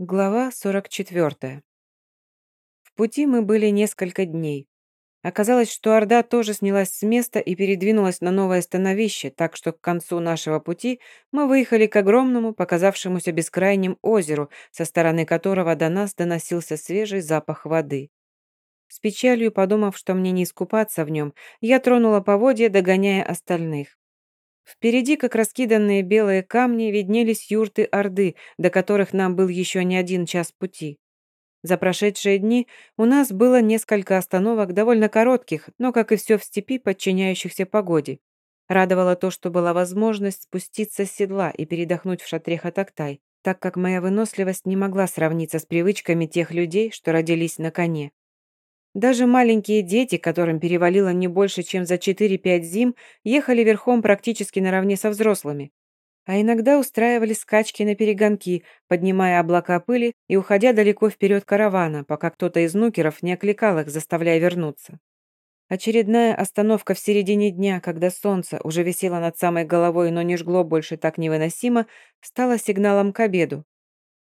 Глава 44. В пути мы были несколько дней. Оказалось, что Орда тоже снялась с места и передвинулась на новое становище, так что к концу нашего пути мы выехали к огромному, показавшемуся бескрайним озеру, со стороны которого до нас доносился свежий запах воды. С печалью подумав, что мне не искупаться в нем, я тронула поводья, догоняя остальных. Впереди, как раскиданные белые камни, виднелись юрты Орды, до которых нам был еще не один час пути. За прошедшие дни у нас было несколько остановок, довольно коротких, но, как и все в степи, подчиняющихся погоде. Радовало то, что была возможность спуститься с седла и передохнуть в шатре Хатактай, так как моя выносливость не могла сравниться с привычками тех людей, что родились на коне. Даже маленькие дети, которым перевалило не больше, чем за 4-5 зим, ехали верхом практически наравне со взрослыми. А иногда устраивали скачки на перегонки, поднимая облака пыли и уходя далеко вперед каравана, пока кто-то из нукеров не окликал их, заставляя вернуться. Очередная остановка в середине дня, когда солнце уже висело над самой головой, но не жгло больше так невыносимо, стала сигналом к обеду.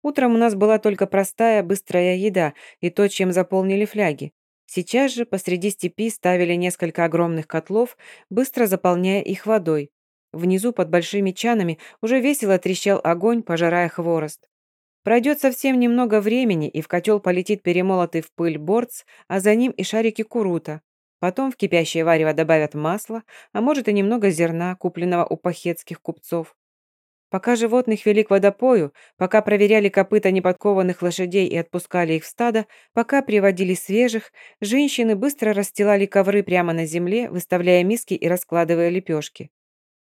Утром у нас была только простая, быстрая еда и то, чем заполнили фляги. Сейчас же посреди степи ставили несколько огромных котлов, быстро заполняя их водой. Внизу под большими чанами уже весело трещал огонь, пожирая хворост. Пройдет совсем немного времени, и в котел полетит перемолотый в пыль борц, а за ним и шарики курута. Потом в кипящее варево добавят масло, а может и немного зерна, купленного у пахетских купцов. Пока животных вели к водопою, пока проверяли копыта неподкованных лошадей и отпускали их в стадо, пока приводили свежих, женщины быстро расстилали ковры прямо на земле, выставляя миски и раскладывая лепешки.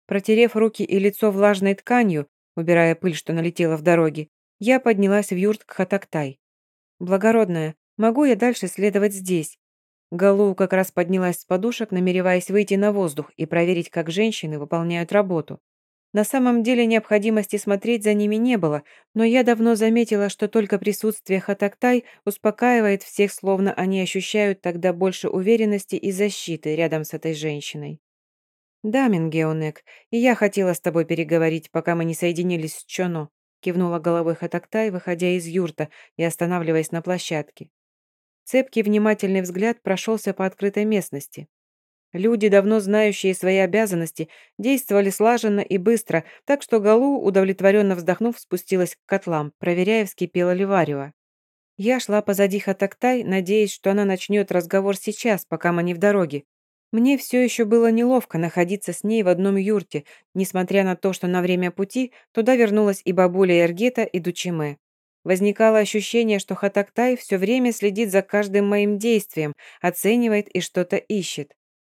Протерев руки и лицо влажной тканью, убирая пыль, что налетела в дороге, я поднялась в юрт к Хатактай. «Благородная, могу я дальше следовать здесь?» Галу как раз поднялась с подушек, намереваясь выйти на воздух и проверить, как женщины выполняют работу. На самом деле необходимости смотреть за ними не было, но я давно заметила, что только присутствие Хатактай успокаивает всех, словно они ощущают тогда больше уверенности и защиты рядом с этой женщиной. «Да, Мингеонек, и я хотела с тобой переговорить, пока мы не соединились с Чоно», кивнула головой Хатактай, выходя из юрта и останавливаясь на площадке. Цепкий внимательный взгляд прошелся по открытой местности. Люди, давно знающие свои обязанности, действовали слаженно и быстро, так что Галу, удовлетворенно вздохнув, спустилась к котлам, проверяя, вскипела ли варево. Я шла позади Хатактай, надеясь, что она начнет разговор сейчас, пока мы не в дороге. Мне все еще было неловко находиться с ней в одном юрте, несмотря на то, что на время пути туда вернулась и бабуля Эргета, и Дучиме. Возникало ощущение, что Хатактай все время следит за каждым моим действием, оценивает и что-то ищет.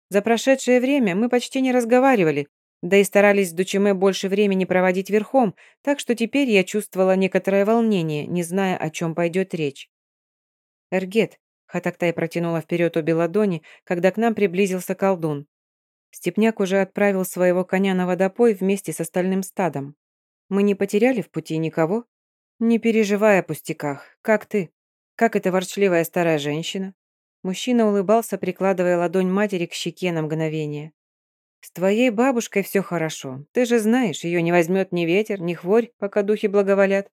За прошедшее время мы почти не разговаривали, да и старались с Дучеме больше времени проводить верхом, так что теперь я чувствовала некоторое волнение, не зная, о чем пойдет речь. «Эргет», — Хатактай протянула вперед обе ладони, когда к нам приблизился колдун. Степняк уже отправил своего коня на водопой вместе с остальным стадом. Мы не потеряли в пути никого? Не переживай о пустяках. Как ты? Как эта ворчливая старая женщина? Мужчина улыбался, прикладывая ладонь матери к щеке на мгновение. «С твоей бабушкой все хорошо. Ты же знаешь, ее не возьмет ни ветер, ни хворь, пока духи благоволят».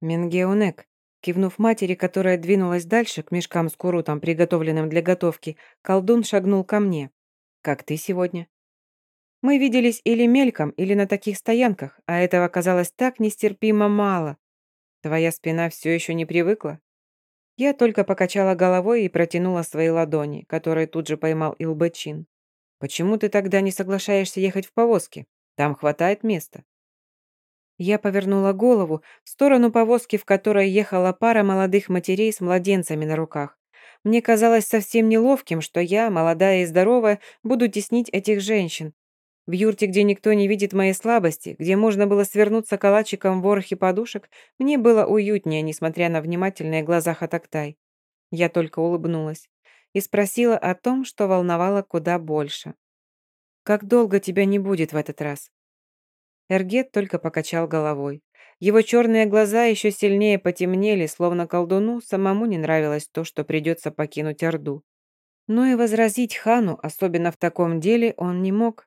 Менгеунек, кивнув матери, которая двинулась дальше к мешкам с курутом, приготовленным для готовки, колдун шагнул ко мне. «Как ты сегодня?» Мы виделись или мельком, или на таких стоянках, а этого оказалось так нестерпимо мало. Твоя спина все еще не привыкла? Я только покачала головой и протянула свои ладони, которые тут же поймал Илбачин. «Почему ты тогда не соглашаешься ехать в повозке? Там хватает места». Я повернула голову в сторону повозки, в которой ехала пара молодых матерей с младенцами на руках. Мне казалось совсем неловким, что я, молодая и здоровая, буду теснить этих женщин, в юрте, где никто не видит моей слабости, где можно было свернуться калачиком в ворохе подушек, мне было уютнее, несмотря на внимательные глаза Хатактай. Я только улыбнулась и спросила о том, что волновало куда больше. «Как долго тебя не будет в этот раз?» Эргет только покачал головой. Его черные глаза еще сильнее потемнели, словно колдуну самому не нравилось то, что придется покинуть Орду. Но и возразить хану, особенно в таком деле, он не мог.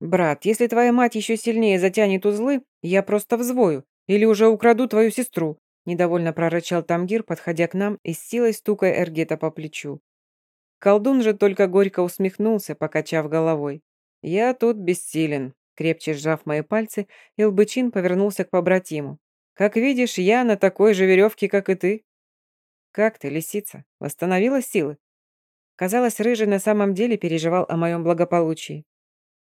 «Брат, если твоя мать еще сильнее затянет узлы, я просто взвою или уже украду твою сестру. недовольно прорычал Тамгир, подходя к нам и с силой стукая Эргета по плечу. Колдун же только горько усмехнулся, покачав головой. «Я тут бессилен», крепче сжав мои пальцы, Илбычин повернулся к побратиму. «Как видишь, я на такой же веревке, как и ты». «Как ты, лисица? Восстановила силы?» Казалось, Рыжий на самом деле переживал о моем благополучии.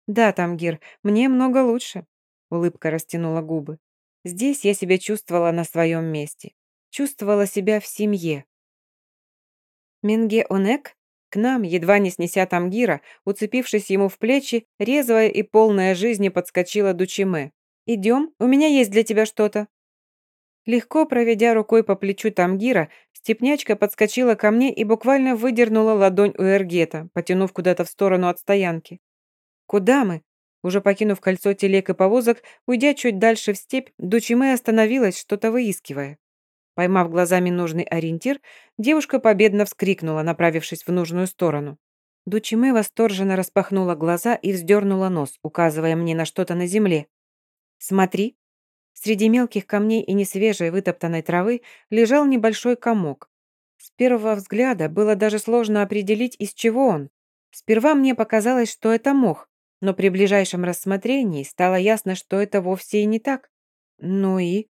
«Да, Тамгир, мне много лучше», — улыбка растянула губы. «Здесь я себя чувствовала на своем месте. Чувствовала себя в семье». «Минге Онек?» К нам, едва не снеся Тамгира, уцепившись ему в плечи, резвая и полная жизни подскочила Дучиме. «Идем, у меня есть для тебя что-то». Легко проведя рукой по плечу Тамгира, степнячка подскочила ко мне и буквально выдернула ладонь у Эргета, потянув куда-то в сторону от стоянки. «Куда мы?» Уже покинув кольцо телег и повозок, уйдя чуть дальше в степь, Дучиме остановилась, что-то выискивая. Поймав глазами нужный ориентир, девушка победно вскрикнула, направившись в нужную сторону. Дучиме восторженно распахнула глаза и вздернула нос, указывая мне на что-то на земле. «Смотри!» Среди мелких камней и несвежей вытоптанной травы лежал небольшой комок. С первого взгляда было даже сложно определить, из чего он. Сперва мне показалось, что это мох, но при ближайшем рассмотрении стало ясно, что это вовсе и не так. Ну и?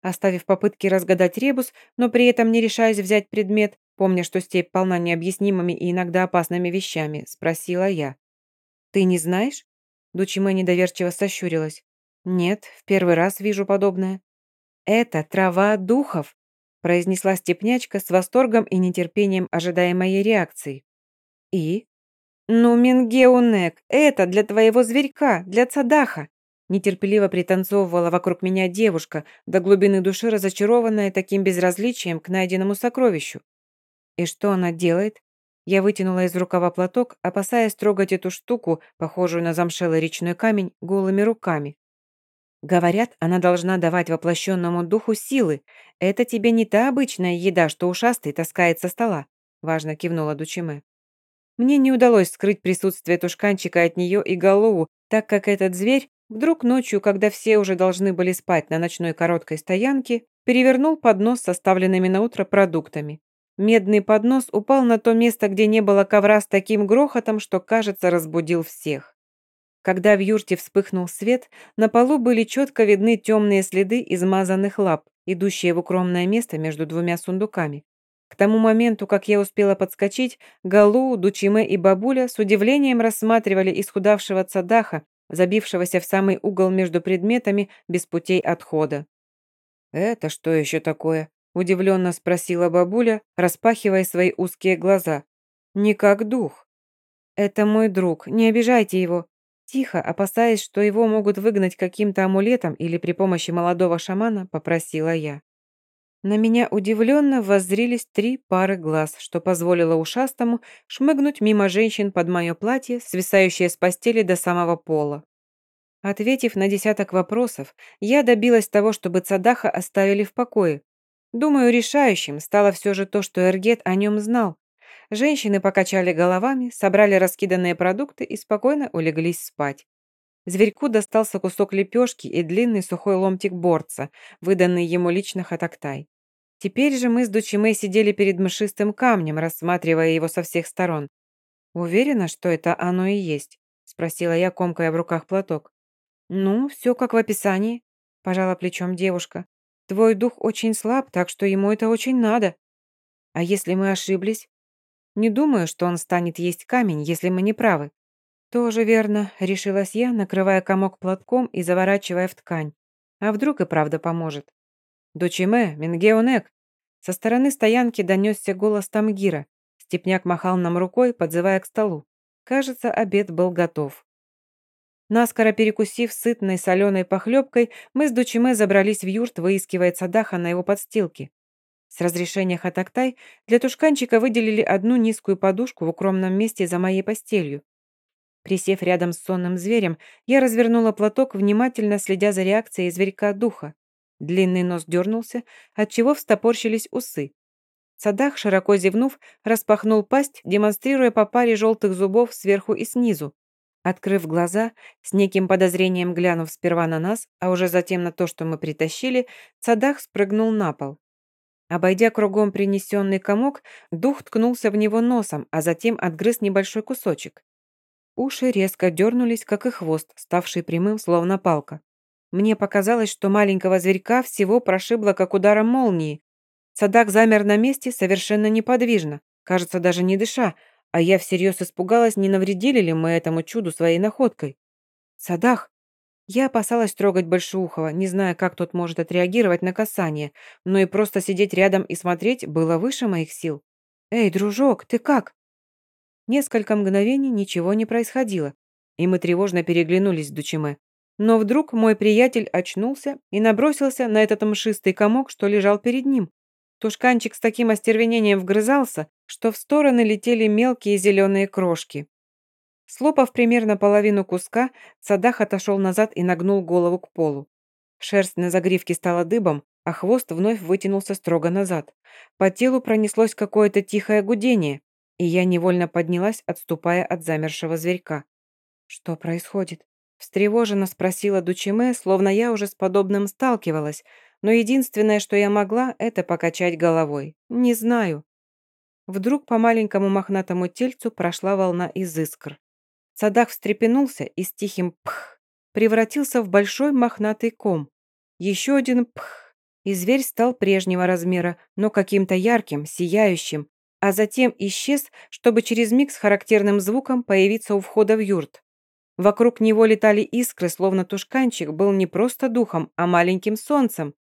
Оставив попытки разгадать ребус, но при этом не решаясь взять предмет, помня, что степь полна необъяснимыми и иногда опасными вещами, спросила я. «Ты не знаешь?» Дучиме недоверчиво сощурилась. «Нет, в первый раз вижу подобное». «Это трава духов», произнесла степнячка с восторгом и нетерпением, ожидая моей реакции. «И?» «Ну, Мингеунек, это для твоего зверька, для Цадаха!» Нетерпеливо пританцовывала вокруг меня девушка, до глубины души разочарованная таким безразличием к найденному сокровищу. «И что она делает?» Я вытянула из рукава платок, опасаясь трогать эту штуку, похожую на замшелый речной камень, голыми руками. Говорят, она должна давать воплощенному духу силы. Это тебе не та обычная еда, что ушастый таскает со стола», — важно кивнула Дучиме. Мне не удалось скрыть присутствие тушканчика от нее и Галуу, так как этот зверь вдруг ночью, когда все уже должны были спать на ночной короткой стоянке, перевернул поднос с оставленными на утро продуктами. Медный поднос упал на то место, где не было ковра с таким грохотом, что, кажется, разбудил всех. Когда в юрте вспыхнул свет, на полу были четко видны темные следы измазанных лап, идущие в укромное место между двумя сундуками. К тому моменту, как я успела подскочить, Галу, Дучиме и бабуля с удивлением рассматривали исхудавшего цадаха, забившегося в самый угол между предметами без путей отхода. «Это что еще такое?» – удивленно спросила бабуля, распахивая свои узкие глаза. «Не как дух». «Это мой друг, не обижайте его». Тихо, опасаясь, что его могут выгнать каким-то амулетом или при помощи молодого шамана, попросила я. На меня удивленно воззрились три пары глаз, что позволило ушастому шмыгнуть мимо женщин под мое платье, свисающее с постели до самого пола. Ответив на десяток вопросов, я добилась того, чтобы Цадаха оставили в покое. Думаю, решающим стало все же то, что Эргет о нем знал. Женщины покачали головами, собрали раскиданные продукты и спокойно улеглись спать. Зверьку достался кусок лепешки и длинный сухой ломтик борца, выданный ему лично Хатактай. Теперь же мы с Дучимей сидели перед мшистым камнем, рассматривая его со всех сторон. «Уверена, что это оно и есть?» – спросила я, комкая в руках платок. «Ну, все как в описании», – пожала плечом девушка. «Твой дух очень слаб, так что ему это очень надо. А если мы ошиблись? Не думаю, что он станет есть камень, если мы не правы. «Тоже верно», — решилась я, накрывая комок платком и заворачивая в ткань. «А вдруг и правда поможет?» «Дучиме, Мингеонек!» Со стороны стоянки донесся голос Тамгира. Степняк махал нам рукой, подзывая к столу. Кажется, обед был готов. Наскоро перекусив сытной соленой похлебкой, мы с Дучиме забрались в юрт, выискивая Цадаха на его подстилке. С разрешения Хатактай для тушканчика выделили одну низкую подушку в укромном месте за моей постелью. Присев рядом с сонным зверем, я развернула платок, внимательно следя за реакцией зверька духа. Длинный нос дернулся, отчего встопорщились усы. Садах, широко зевнув, распахнул пасть, демонстрируя по паре желтых зубов сверху и снизу. Открыв глаза, с неким подозрением глянув сперва на нас, а уже затем на то, что мы притащили, Цадах спрыгнул на пол. Обойдя кругом принесенный комок, дух ткнулся в него носом, а затем отгрыз небольшой кусочек. Уши резко дернулись, как и хвост, ставший прямым, словно палка. Мне показалось, что маленького зверька всего прошибло, как ударом молнии. Садак замер на месте совершенно неподвижно, кажется, даже не дыша, а я всерьез испугалась, не навредили ли мы этому чуду своей находкой. «Садах!» Я опасалась трогать Большеухова, не зная, как тот может отреагировать на касание, но и просто сидеть рядом и смотреть было выше моих сил. «Эй, дружок, ты как?» Несколько мгновений ничего не происходило, и мы тревожно переглянулись с Дучиме. Но вдруг мой приятель очнулся и набросился на этот мшистый комок, что лежал перед ним. Тушканчик с таким остервенением вгрызался, что в стороны летели мелкие зеленые крошки. Слопав примерно половину куска, Садах отошел назад и нагнул голову к полу. Шерсть на загривке стала дыбом, а хвост вновь вытянулся строго назад. По телу пронеслось какое-то тихое гудение, и я невольно поднялась, отступая от замершего зверька. «Что происходит?» Встревоженно спросила Дучиме, словно я уже с подобным сталкивалась, но единственное, что я могла, это покачать головой. Не знаю. Вдруг по маленькому мохнатому тельцу прошла волна из искр. Садах встрепенулся и с тихим «пх» превратился в большой мохнатый ком. Еще один «пх», и зверь стал прежнего размера, но каким-то ярким, сияющим, а затем исчез, чтобы через миг с характерным звуком появиться у входа в юрт. Вокруг него летали искры, словно тушканчик был не просто духом, а маленьким солнцем.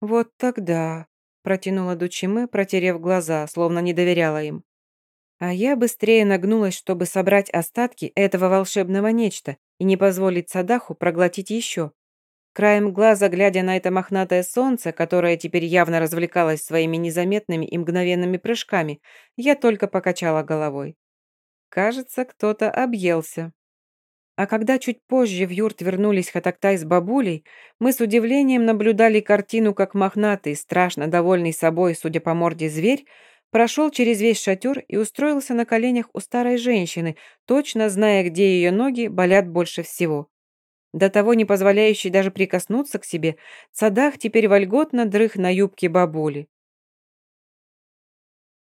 «Вот тогда», – протянула Дучиме, протерев глаза, словно не доверяла им. А я быстрее нагнулась, чтобы собрать остатки этого волшебного нечто и не позволить Садаху проглотить еще. Краем глаза, глядя на это мохнатое солнце, которое теперь явно развлекалось своими незаметными и мгновенными прыжками, я только покачала головой. Кажется, кто-то объелся. А когда чуть позже в юрт вернулись Хатактай с бабулей, мы с удивлением наблюдали картину, как мохнатый, страшно довольный собой, судя по морде, зверь, прошел через весь шатер и устроился на коленях у старой женщины, точно зная, где ее ноги болят больше всего. До того не позволяющий даже прикоснуться к себе, Цадах теперь вольготно дрых на юбке бабули.